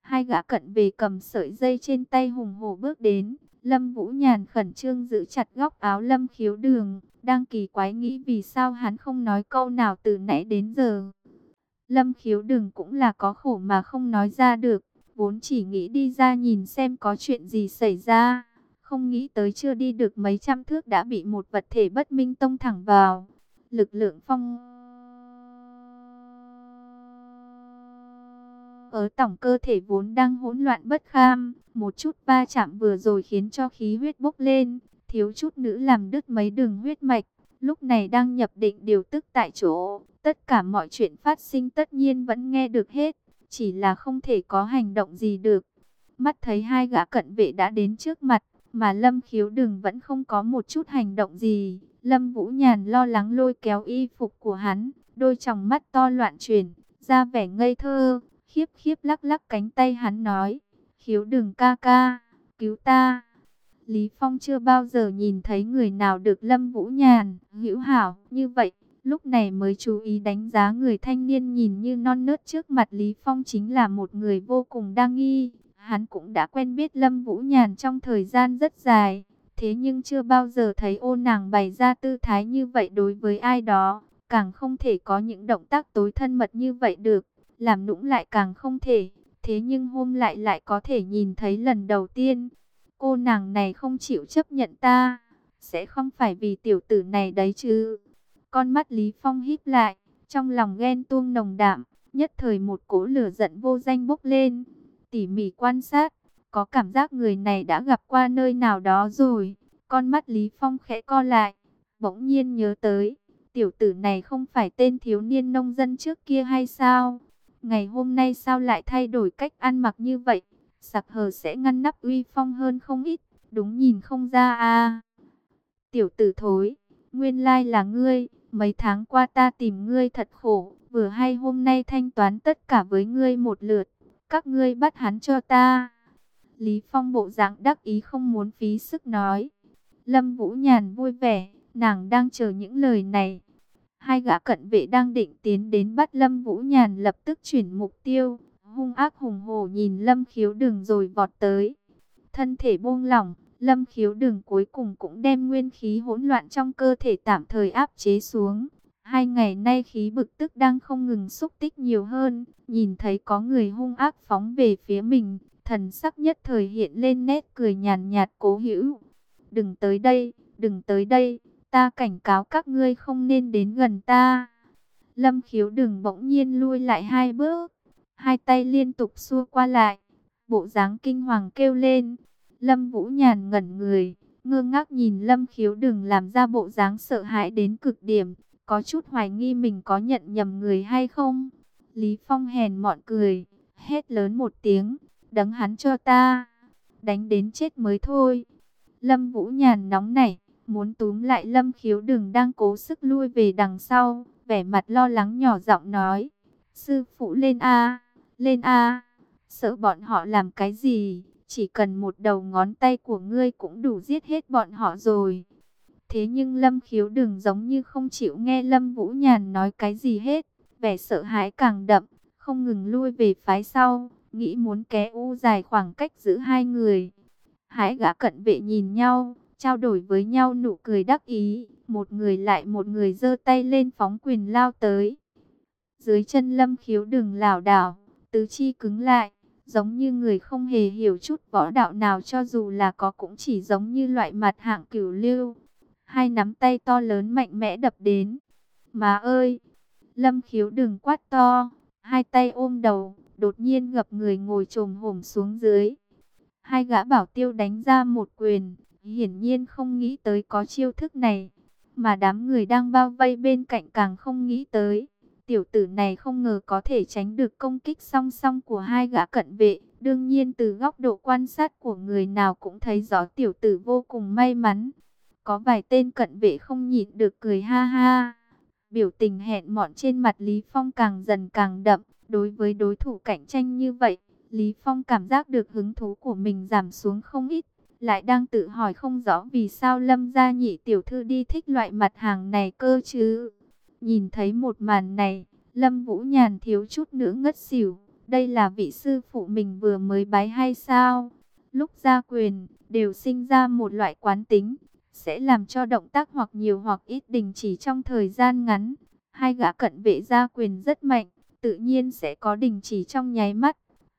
hai gã cận về cầm sợi dây trên tay hùng hổ bước đến, Lâm Vũ Nhàn khẩn trương giữ chặt góc áo Lâm Khiếu Đường, đang kỳ quái nghĩ vì sao hắn không nói câu nào từ nãy đến giờ. Lâm Khiếu Đường cũng là có khổ mà không nói ra được, vốn chỉ nghĩ đi ra nhìn xem có chuyện gì xảy ra, Không nghĩ tới chưa đi được mấy trăm thước đã bị một vật thể bất minh tông thẳng vào. Lực lượng phong ở tổng cơ thể vốn đang hỗn loạn bất kham, một chút va chạm vừa rồi khiến cho khí huyết bốc lên, thiếu chút nữ làm đứt mấy đường huyết mạch, lúc này đang nhập định điều tức tại chỗ, tất cả mọi chuyện phát sinh tất nhiên vẫn nghe được hết, chỉ là không thể có hành động gì được. Mắt thấy hai gã cận vệ đã đến trước mặt, mà Lâm Khiếu đường vẫn không có một chút hành động gì. Lâm Vũ Nhàn lo lắng lôi kéo y phục của hắn, đôi tròng mắt to loạn chuyển, ra vẻ ngây thơ, khiếp khiếp lắc lắc cánh tay hắn nói, Khiếu Đừng ca ca, cứu ta. Lý Phong chưa bao giờ nhìn thấy người nào được Lâm Vũ Nhàn, hữu hảo như vậy, lúc này mới chú ý đánh giá người thanh niên nhìn như non nớt trước mặt Lý Phong chính là một người vô cùng đa nghi. Hắn cũng đã quen biết Lâm Vũ Nhàn trong thời gian rất dài, thế nhưng chưa bao giờ thấy ô nàng bày ra tư thái như vậy đối với ai đó, càng không thể có những động tác tối thân mật như vậy được, làm nũng lại càng không thể, thế nhưng hôm lại lại có thể nhìn thấy lần đầu tiên. Cô nàng này không chịu chấp nhận ta, sẽ không phải vì tiểu tử này đấy chứ. Con mắt Lý Phong híp lại, trong lòng ghen tuông nồng đạm, nhất thời một cỗ lửa giận vô danh bốc lên tỉ mỉ quan sát, có cảm giác người này đã gặp qua nơi nào đó rồi. Con mắt Lý Phong khẽ co lại, bỗng nhiên nhớ tới, tiểu tử này không phải tên thiếu niên nông dân trước kia hay sao? Ngày hôm nay sao lại thay đổi cách ăn mặc như vậy? Sặc hờ sẽ ngăn nắp uy phong hơn không ít, đúng nhìn không ra à. Tiểu tử thối, nguyên lai là ngươi, mấy tháng qua ta tìm ngươi thật khổ, vừa hay hôm nay thanh toán tất cả với ngươi một lượt các ngươi bắt hắn cho ta. Lý Phong bộ dạng đắc ý không muốn phí sức nói. Lâm Vũ Nhàn vui vẻ, nàng đang chờ những lời này. Hai gã cận vệ đang định tiến đến bắt Lâm Vũ Nhàn lập tức chuyển mục tiêu. Hung ác hùng hổ nhìn Lâm khiếu đường rồi vọt tới. Thân thể buông lỏng, Lâm khiếu đường cuối cùng cũng đem nguyên khí hỗn loạn trong cơ thể tạm thời áp chế xuống. Hai ngày nay khí bực tức đang không ngừng xúc tích nhiều hơn, nhìn thấy có người hung ác phóng về phía mình, thần sắc nhất thời hiện lên nét cười nhàn nhạt cố hữu. Đừng tới đây, đừng tới đây, ta cảnh cáo các ngươi không nên đến gần ta. Lâm khiếu đừng bỗng nhiên lui lại hai bước, hai tay liên tục xua qua lại, bộ dáng kinh hoàng kêu lên. Lâm Vũ Nhàn ngẩn người, ngơ ngác nhìn Lâm khiếu đừng làm ra bộ dáng sợ hãi đến cực điểm, có chút hoài nghi mình có nhận nhầm người hay không. Lý Phong hèn mọn cười, hét lớn một tiếng, đấng hắn cho ta, đánh đến chết mới thôi. Lâm Vũ Nhàn nóng nảy, muốn túm lại Lâm Khiếu Đừng đang cố sức lui về đằng sau, vẻ mặt lo lắng nhỏ giọng nói, sư phụ lên A, lên A, sợ bọn họ làm cái gì, chỉ cần một đầu ngón tay của ngươi cũng đủ giết hết bọn họ rồi. Thế nhưng Lâm Khiếu đừng giống như không chịu nghe Lâm Vũ Nhàn nói cái gì hết, vẻ sợ hãi càng đậm, không ngừng lui về phái sau, nghĩ muốn ké u dài khoảng cách giữa hai người. Hái gã cận vệ nhìn nhau, trao đổi với nhau nụ cười đắc ý, một người lại một người giơ tay lên phóng quyền lao tới. Dưới chân Lâm Khiếu đừng lảo đảo, tứ chi cứng lại, giống như người không hề hiểu chút võ đạo nào cho dù là có cũng chỉ giống như loại mặt hạng cửu lưu hai nắm tay to lớn mạnh mẽ đập đến. Má ơi! Lâm khiếu đừng quát to, hai tay ôm đầu, đột nhiên gặp người ngồi trồm hổm xuống dưới. Hai gã bảo tiêu đánh ra một quyền, hiển nhiên không nghĩ tới có chiêu thức này, mà đám người đang bao vây bên cạnh càng không nghĩ tới. Tiểu tử này không ngờ có thể tránh được công kích song song của hai gã cận vệ. Đương nhiên từ góc độ quan sát của người nào cũng thấy rõ tiểu tử vô cùng may mắn. Có vài tên cận vệ không nhịn được cười ha ha. Biểu tình hẹn mọn trên mặt Lý Phong càng dần càng đậm. Đối với đối thủ cạnh tranh như vậy, Lý Phong cảm giác được hứng thú của mình giảm xuống không ít. Lại đang tự hỏi không rõ vì sao Lâm gia nhị tiểu thư đi thích loại mặt hàng này cơ chứ. Nhìn thấy một màn này, Lâm Vũ Nhàn thiếu chút nữa ngất xỉu. Đây là vị sư phụ mình vừa mới bái hay sao? Lúc ra quyền, đều sinh ra một loại quán tính, sẽ làm cho động tác hoặc nhiều hoặc ít đình chỉ trong thời gian ngắn. Hai gã cận vệ gia quyền rất mạnh, tự nhiên sẽ có đình chỉ trong nháy mắt,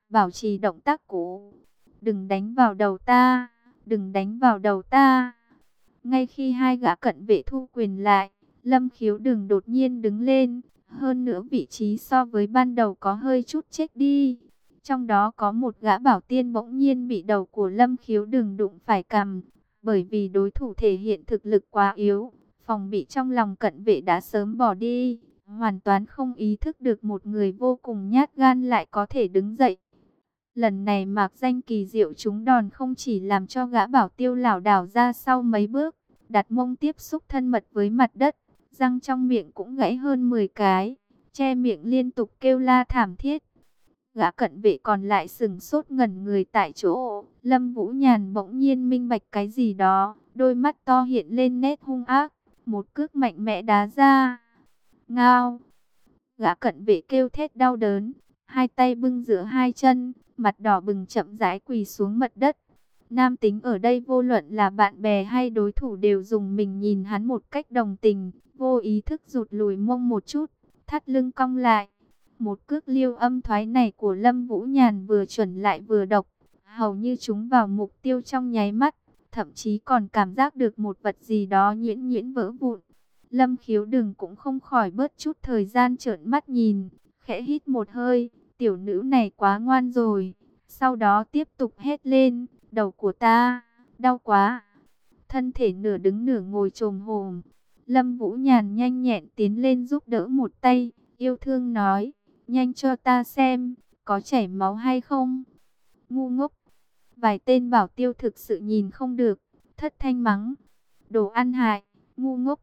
bảo trì động tác cũ. Đừng đánh vào đầu ta, đừng đánh vào đầu ta. Ngay khi hai gã cận vệ thu quyền lại, Lâm khiếu đừng đột nhiên đứng lên, hơn nữa vị trí so với ban đầu có hơi chút chết đi. Trong đó có một gã bảo tiên bỗng nhiên bị đầu của Lâm khiếu đừng đụng phải cầm, bởi vì đối thủ thể hiện thực lực quá yếu, phòng bị trong lòng cận vệ đã sớm bỏ đi, hoàn toàn không ý thức được một người vô cùng nhát gan lại có thể đứng dậy. Lần này mạc danh kỳ diệu chúng đòn không chỉ làm cho gã bảo tiêu lảo đảo ra sau mấy bước, đặt mông tiếp xúc thân mật với mặt đất, răng trong miệng cũng gãy hơn 10 cái, che miệng liên tục kêu la thảm thiết. Gã cận vệ còn lại sừng sốt ngẩn người tại chỗ, Lâm Vũ Nhàn bỗng nhiên minh bạch cái gì đó, đôi mắt to hiện lên nét hung ác, một cước mạnh mẽ đá ra. Ngao! Gã cận vệ kêu thét đau đớn, hai tay bưng giữa hai chân, mặt đỏ bừng chậm rãi quỳ xuống mặt đất. Nam tính ở đây vô luận là bạn bè hay đối thủ đều dùng mình nhìn hắn một cách đồng tình, vô ý thức rụt lùi mông một chút, thắt lưng cong lại. Một cước liêu âm thoái này của Lâm Vũ Nhàn vừa chuẩn lại vừa độc, hầu như chúng vào mục tiêu trong nháy mắt, thậm chí còn cảm giác được một vật gì đó nhuyễn nhuyễn vỡ vụn. Lâm khiếu đừng cũng không khỏi bớt chút thời gian trợn mắt nhìn, khẽ hít một hơi, tiểu nữ này quá ngoan rồi. Sau đó tiếp tục hét lên, đầu của ta, đau quá. Thân thể nửa đứng nửa ngồi trồm hồm. Lâm Vũ Nhàn nhanh nhẹn tiến lên giúp đỡ một tay, yêu thương nói, nhanh cho ta xem, có chảy máu hay không? Ngu ngốc. Vài tên bảo tiêu thực sự nhìn không được, thất thanh mắng. Đồ ăn hại, ngu ngốc.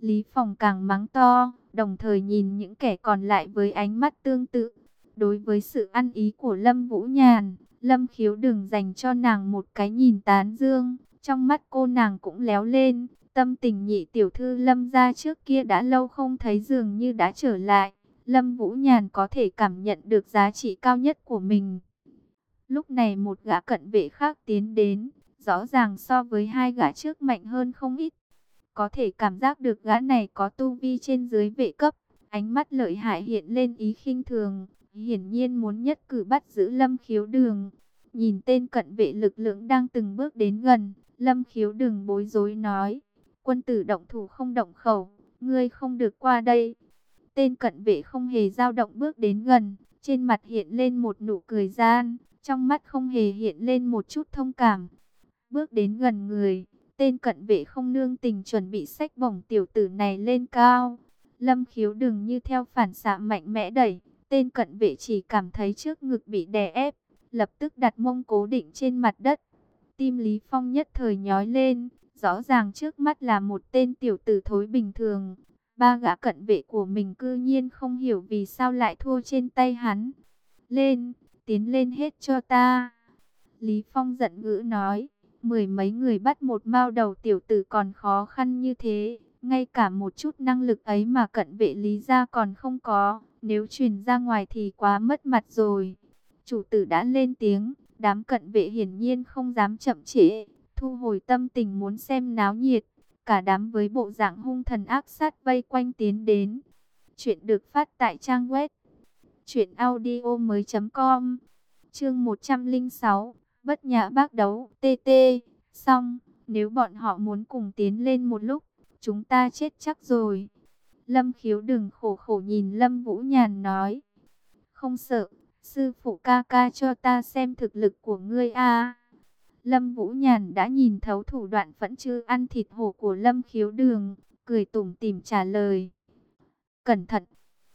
Lý Phòng càng mắng to, đồng thời nhìn những kẻ còn lại với ánh mắt tương tự. Đối với sự ăn ý của Lâm Vũ Nhàn, Lâm khiếu đừng dành cho nàng một cái nhìn tán dương. Trong mắt cô nàng cũng léo lên, tâm tình nhị tiểu thư Lâm ra trước kia đã lâu không thấy dường như đã trở lại. Lâm Vũ Nhàn có thể cảm nhận được giá trị cao nhất của mình. Lúc này một gã cận vệ khác tiến đến, rõ ràng so với hai gã trước mạnh hơn không ít. Có thể cảm giác được gã này có tu vi trên dưới vệ cấp, ánh mắt lợi hại hiện lên ý khinh thường, hiển nhiên muốn nhất cử bắt giữ Lâm Khiếu Đường. Nhìn tên cận vệ lực lượng đang từng bước đến gần, Lâm Khiếu Đường bối rối nói, quân tử động thủ không động khẩu, ngươi không được qua đây. Tên cận vệ không hề dao động bước đến gần, trên mặt hiện lên một nụ cười gian, trong mắt không hề hiện lên một chút thông cảm. Bước đến gần người, tên cận vệ không nương tình chuẩn bị sách bổng tiểu tử này lên cao. Lâm khiếu đừng như theo phản xạ mạnh mẽ đẩy, tên cận vệ chỉ cảm thấy trước ngực bị đè ép, lập tức đặt mông cố định trên mặt đất. Tim Lý Phong nhất thời nhói lên, rõ ràng trước mắt là một tên tiểu tử thối bình thường. Ba gã cận vệ của mình cư nhiên không hiểu vì sao lại thua trên tay hắn. Lên, tiến lên hết cho ta. Lý Phong giận ngữ nói, mười mấy người bắt một mao đầu tiểu tử còn khó khăn như thế. Ngay cả một chút năng lực ấy mà cận vệ lý gia còn không có, nếu truyền ra ngoài thì quá mất mặt rồi. Chủ tử đã lên tiếng, đám cận vệ hiển nhiên không dám chậm trễ, thu hồi tâm tình muốn xem náo nhiệt. Cả đám với bộ dạng hung thần ác sát vây quanh tiến đến. Chuyện được phát tại trang web truyệnaudiomoi.com. Chương 106, Bất Nhã Bác đấu, TT. Xong, nếu bọn họ muốn cùng tiến lên một lúc, chúng ta chết chắc rồi. Lâm khiếu đừng khổ khổ nhìn Lâm Vũ Nhàn nói. Không sợ, sư phụ ca ca cho ta xem thực lực của ngươi a. Lâm Vũ Nhàn đã nhìn thấu thủ đoạn phẫn chư ăn thịt hổ của Lâm khiếu đường, cười tủm tỉm trả lời. Cẩn thận!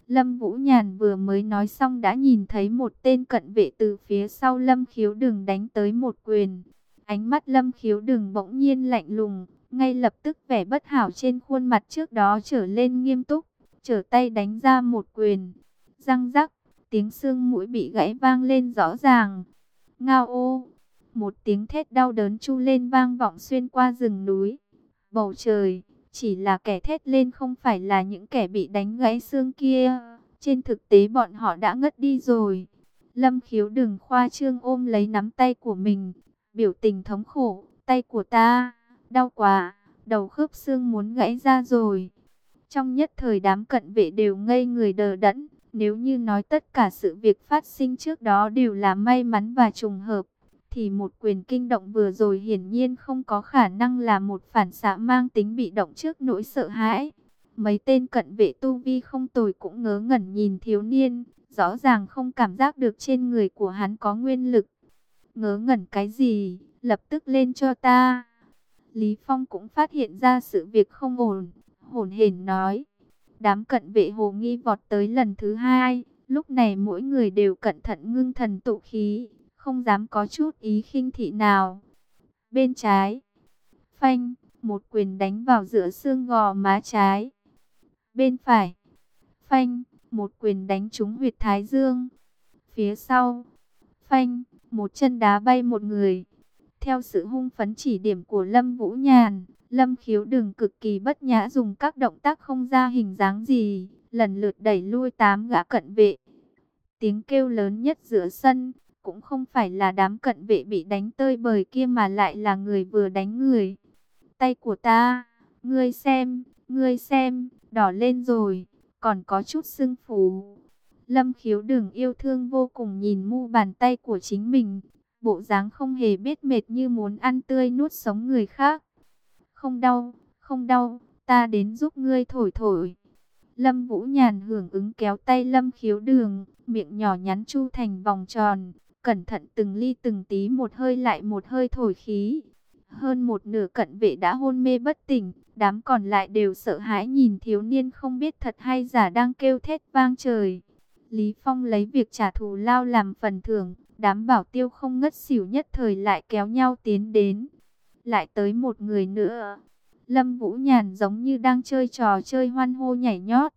Lâm Vũ Nhàn vừa mới nói xong đã nhìn thấy một tên cận vệ từ phía sau Lâm khiếu đường đánh tới một quyền. Ánh mắt Lâm khiếu đường bỗng nhiên lạnh lùng, ngay lập tức vẻ bất hảo trên khuôn mặt trước đó trở lên nghiêm túc, trở tay đánh ra một quyền. Răng rắc, tiếng xương mũi bị gãy vang lên rõ ràng. Ngao ô, một tiếng thét đau đớn chu lên vang vọng xuyên qua rừng núi. Bầu trời, chỉ là kẻ thét lên không phải là những kẻ bị đánh gãy xương kia. Trên thực tế bọn họ đã ngất đi rồi. Lâm khiếu đừng khoa trương ôm lấy nắm tay của mình, biểu tình thống khổ, tay của ta đau quá, đầu khớp xương muốn gãy ra rồi. Trong nhất thời đám cận vệ đều ngây người đờ đẫn, nếu như nói tất cả sự việc phát sinh trước đó đều là may mắn và trùng hợp, thì một quyền kinh động vừa rồi hiển nhiên không có khả năng là một phản xạ mang tính bị động trước nỗi sợ hãi. Mấy tên cận vệ tu vi không tồi cũng ngớ ngẩn nhìn thiếu niên, rõ ràng không cảm giác được trên người của hắn có nguyên lực. Ngớ ngẩn cái gì, lập tức lên cho ta. Lý Phong cũng phát hiện ra sự việc không ổn, hồn hển nói. Đám cận vệ hồ nghi vọt tới lần thứ hai, lúc này mỗi người đều cẩn thận ngưng thần tụ khí, không dám có chút ý khinh thị nào. Bên trái, phanh, một quyền đánh vào giữa xương gò má trái. Bên phải, phanh, một quyền đánh trúng huyệt thái dương. Phía sau, phanh, một chân đá bay một người. Theo sự hung phấn chỉ điểm của Lâm Vũ Nhàn, Lâm Khiếu đừng cực kỳ bất nhã dùng các động tác không ra hình dáng gì, lần lượt đẩy lui tám gã cận vệ. Tiếng kêu lớn nhất giữa sân, cũng không phải là đám cận vệ bị đánh tơi bời kia mà lại là người vừa đánh người. Tay của ta, ngươi xem, ngươi xem, đỏ lên rồi, còn có chút sưng phù. Lâm khiếu đừng yêu thương vô cùng nhìn mu bàn tay của chính mình, bộ dáng không hề biết mệt như muốn ăn tươi nuốt sống người khác. Không đau, không đau, ta đến giúp ngươi thổi thổi. Lâm Vũ Nhàn hưởng ứng kéo tay Lâm khiếu đường, miệng nhỏ nhắn chu thành vòng tròn, cẩn thận từng ly từng tí một hơi lại một hơi thổi khí. Hơn một nửa cận vệ đã hôn mê bất tỉnh, đám còn lại đều sợ hãi nhìn thiếu niên không biết thật hay giả đang kêu thét vang trời. Lý Phong lấy việc trả thù lao làm phần thưởng, đám bảo tiêu không ngất xỉu nhất thời lại kéo nhau tiến đến. Lại tới một người nữa. Lâm Vũ Nhàn giống như đang chơi trò chơi hoan hô nhảy nhót.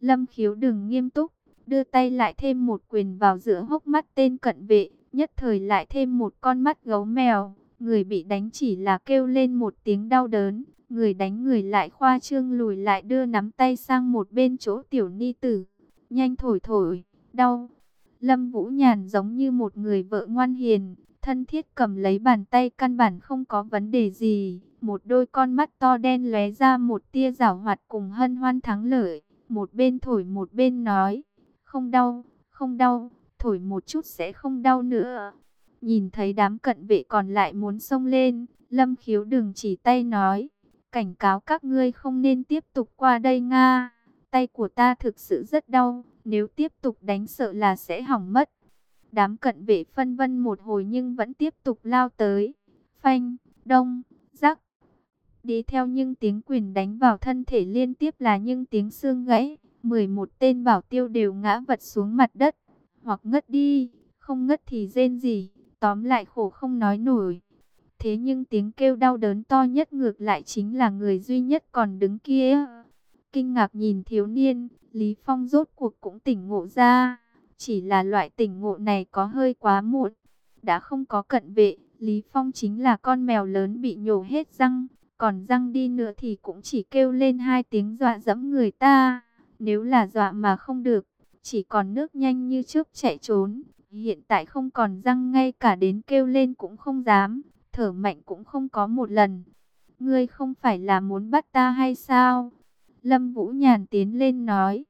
Lâm khiếu đừng nghiêm túc, đưa tay lại thêm một quyền vào giữa hốc mắt tên cận vệ, nhất thời lại thêm một con mắt gấu mèo. Người bị đánh chỉ là kêu lên một tiếng đau đớn, người đánh người lại khoa trương lùi lại đưa nắm tay sang một bên chỗ tiểu ni tử. Nhanh thổi thổi, đau. Lâm Vũ Nhàn giống như một người vợ ngoan hiền, thân thiết cầm lấy bàn tay căn bản không có vấn đề gì. Một đôi con mắt to đen lóe ra một tia rảo hoạt cùng hân hoan thắng lợi. Một bên thổi một bên nói, không đau, không đau, thổi một chút sẽ không đau nữa. Nhìn thấy đám cận vệ còn lại muốn xông lên, Lâm khiếu đừng chỉ tay nói, cảnh cáo các ngươi không nên tiếp tục qua đây Nga. Tay của ta thực sự rất đau, nếu tiếp tục đánh sợ là sẽ hỏng mất. Đám cận vệ phân vân một hồi nhưng vẫn tiếp tục lao tới. Phanh, đông, rắc. Đi theo những tiếng quyền đánh vào thân thể liên tiếp là những tiếng xương gãy. 11 tên bảo tiêu đều ngã vật xuống mặt đất. Hoặc ngất đi, không ngất thì rên gì. Tóm lại khổ không nói nổi. Thế nhưng tiếng kêu đau đớn to nhất ngược lại chính là người duy nhất còn đứng kia. Kinh ngạc nhìn thiếu niên, Lý Phong rốt cuộc cũng tỉnh ngộ ra. Chỉ là loại tỉnh ngộ này có hơi quá muộn. Đã không có cận vệ, Lý Phong chính là con mèo lớn bị nhổ hết răng. Còn răng đi nữa thì cũng chỉ kêu lên hai tiếng dọa dẫm người ta. Nếu là dọa mà không được, chỉ còn nước nhanh như trước chạy trốn. Hiện tại không còn răng ngay cả đến kêu lên cũng không dám, thở mạnh cũng không có một lần. Ngươi không phải là muốn bắt ta hay sao? Lâm Vũ Nhàn tiến lên nói.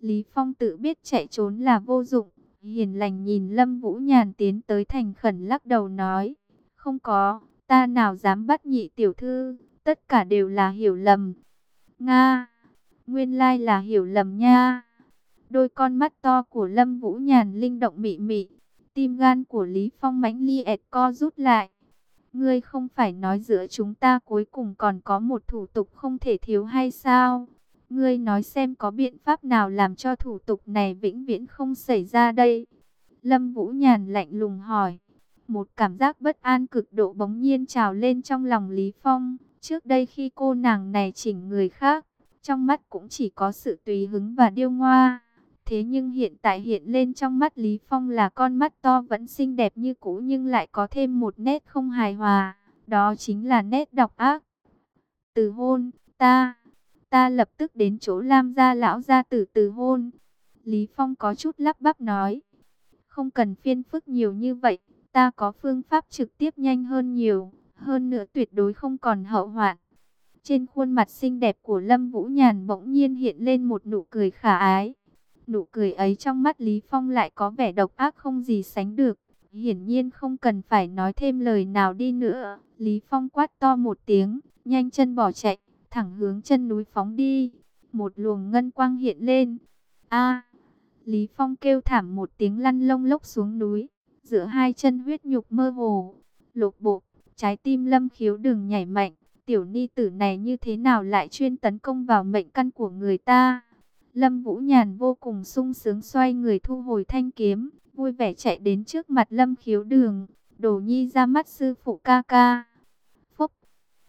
Lý Phong tự biết chạy trốn là vô dụng. Hiền lành nhìn Lâm Vũ Nhàn tiến tới thành khẩn lắc đầu nói. Không có, ta nào dám bắt nhị tiểu thư, tất cả đều là hiểu lầm. Nga, nguyên lai là hiểu lầm nha. Đôi con mắt to của Lâm Vũ Nhàn linh động mị mị. Tim gan của Lý Phong mãnh liệt co rút lại. Ngươi không phải nói giữa chúng ta cuối cùng còn có một thủ tục không thể thiếu hay sao? Ngươi nói xem có biện pháp nào làm cho thủ tục này vĩnh viễn không xảy ra đây? Lâm Vũ Nhàn lạnh lùng hỏi. Một cảm giác bất an cực độ bỗng nhiên trào lên trong lòng Lý Phong. Trước đây khi cô nàng này chỉnh người khác, trong mắt cũng chỉ có sự tùy hứng và điêu ngoa. Thế nhưng hiện tại hiện lên trong mắt Lý Phong là con mắt to vẫn xinh đẹp như cũ nhưng lại có thêm một nét không hài hòa. Đó chính là nét độc ác. Từ hôn, ta, ta lập tức đến chỗ Lam gia lão gia tử từ hôn. Lý Phong có chút lắp bắp nói. Không cần phiên phức nhiều như vậy, ta có phương pháp trực tiếp nhanh hơn nhiều, hơn nữa tuyệt đối không còn hậu hoạn. Trên khuôn mặt xinh đẹp của Lâm Vũ Nhàn bỗng nhiên hiện lên một nụ cười khả ái. Nụ cười ấy trong mắt Lý Phong lại có vẻ độc ác không gì sánh được. Hiển nhiên không cần phải nói thêm lời nào đi nữa. Lý Phong quát to một tiếng, nhanh chân bỏ chạy, thẳng hướng chân núi phóng đi. Một luồng ngân quang hiện lên. A! Lý Phong kêu thảm một tiếng lăn lông lốc xuống núi, giữa hai chân huyết nhục mơ hồ, lột bộ, trái tim Lâm Khiếu đừng nhảy mạnh, tiểu ni tử này như thế nào lại chuyên tấn công vào mệnh căn của người ta? Lâm Vũ Nhàn vô cùng sung sướng xoay người thu hồi thanh kiếm, vui vẻ chạy đến trước mặt Lâm Khiếu Đường, đổ nhi ra mắt sư phụ ca ca.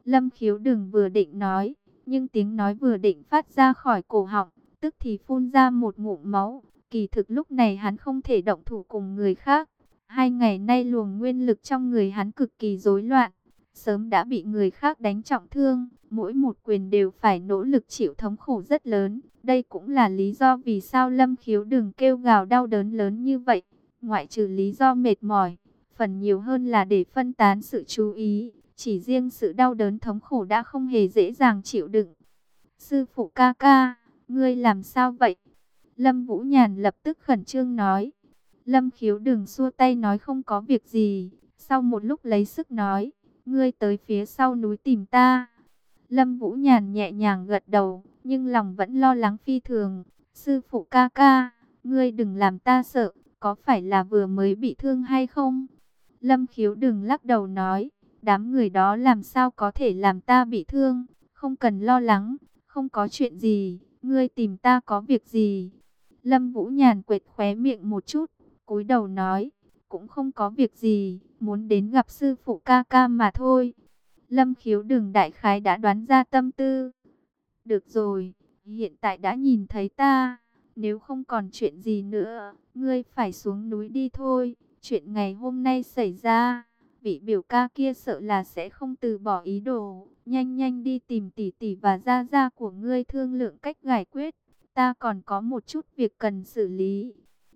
Lâm Khiếu Đường vừa định nói, nhưng tiếng nói vừa định phát ra khỏi cổ họng, tức thì phun ra một ngụm máu. Kỳ thực lúc này hắn không thể động thủ cùng người khác. Hai ngày nay luồng nguyên lực trong người hắn cực kỳ rối loạn, sớm đã bị người khác đánh trọng thương, mỗi một quyền đều phải nỗ lực chịu thống khổ rất lớn. Đây cũng là lý do vì sao Lâm Khiếu đừng kêu gào đau đớn lớn như vậy, ngoại trừ lý do mệt mỏi, phần nhiều hơn là để phân tán sự chú ý, chỉ riêng sự đau đớn thống khổ đã không hề dễ dàng chịu đựng. Sư phụ ca ca, ngươi làm sao vậy? Lâm Vũ Nhàn lập tức khẩn trương nói. Lâm khiếu đừng xua tay nói không có việc gì. Sau một lúc lấy sức nói, ngươi tới phía sau núi tìm ta. Lâm Vũ Nhàn nhẹ nhàng gật đầu, nhưng lòng vẫn lo lắng phi thường. Sư phụ ca ca, ngươi đừng làm ta sợ, có phải là vừa mới bị thương hay không? Lâm khiếu đừng lắc đầu nói, đám người đó làm sao có thể làm ta bị thương, không cần lo lắng, không có chuyện gì, ngươi tìm ta có việc gì? Lâm Vũ Nhàn quệt khóe miệng một chút, cúi đầu nói, cũng không có việc gì, muốn đến gặp sư phụ ca ca mà thôi. Lâm khiếu Đường đại khái đã đoán ra tâm tư. Được rồi, hiện tại đã nhìn thấy ta, nếu không còn chuyện gì nữa, ngươi phải xuống núi đi thôi. Chuyện ngày hôm nay xảy ra, vị biểu ca kia sợ là sẽ không từ bỏ ý đồ. Nhanh nhanh đi tìm tỷ tỷ và gia gia của ngươi thương lượng cách giải quyết ta còn có một chút việc cần xử lý.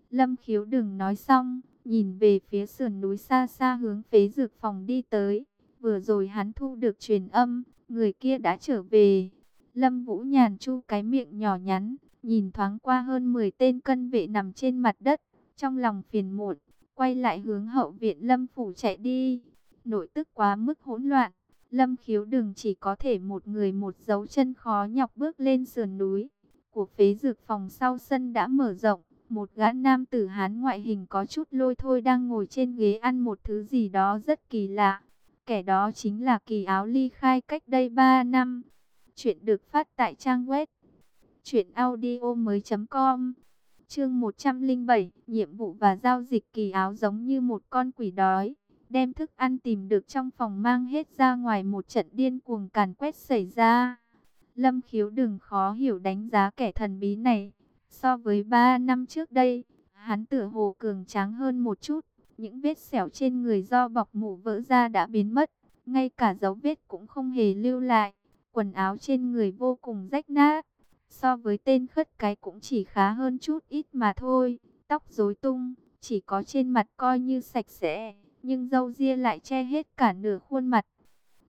Lâm khiếu đừng nói xong, nhìn về phía sườn núi xa xa hướng phế dược phòng đi tới. Vừa rồi hắn thu được truyền âm, người kia đã trở về. Lâm Vũ Nhàn chu cái miệng nhỏ nhắn, nhìn thoáng qua hơn 10 tên cân vệ nằm trên mặt đất, trong lòng phiền muộn, quay lại hướng hậu viện Lâm Phủ chạy đi. Nội tức quá mức hỗn loạn, Lâm khiếu đừng chỉ có thể một người một dấu chân khó nhọc bước lên sườn núi của phế dược phòng sau sân đã mở rộng. Một gã nam tử hán ngoại hình có chút lôi thôi đang ngồi trên ghế ăn một thứ gì đó rất kỳ lạ. Kẻ đó chính là kỳ áo ly khai cách đây 3 năm. Chuyện được phát tại trang web truyệnaudiomoi.com. Chương 107, nhiệm vụ và giao dịch kỳ áo giống như một con quỷ đói, đem thức ăn tìm được trong phòng mang hết ra ngoài một trận điên cuồng càn quét xảy ra. Lâm khiếu đừng khó hiểu đánh giá kẻ thần bí này. So với 3 năm trước đây, hắn tựa hồ cường tráng hơn một chút. Những vết sẹo trên người do bọc mũ vỡ ra đã biến mất. Ngay cả dấu vết cũng không hề lưu lại. Quần áo trên người vô cùng rách nát. So với tên khất cái cũng chỉ khá hơn chút ít mà thôi. Tóc rối tung, chỉ có trên mặt coi như sạch sẽ. Nhưng râu ria lại che hết cả nửa khuôn mặt.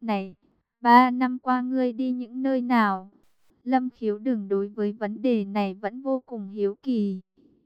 Này! Ba năm qua ngươi đi những nơi nào? Lâm khiếu đừng đối với vấn đề này vẫn vô cùng hiếu kỳ.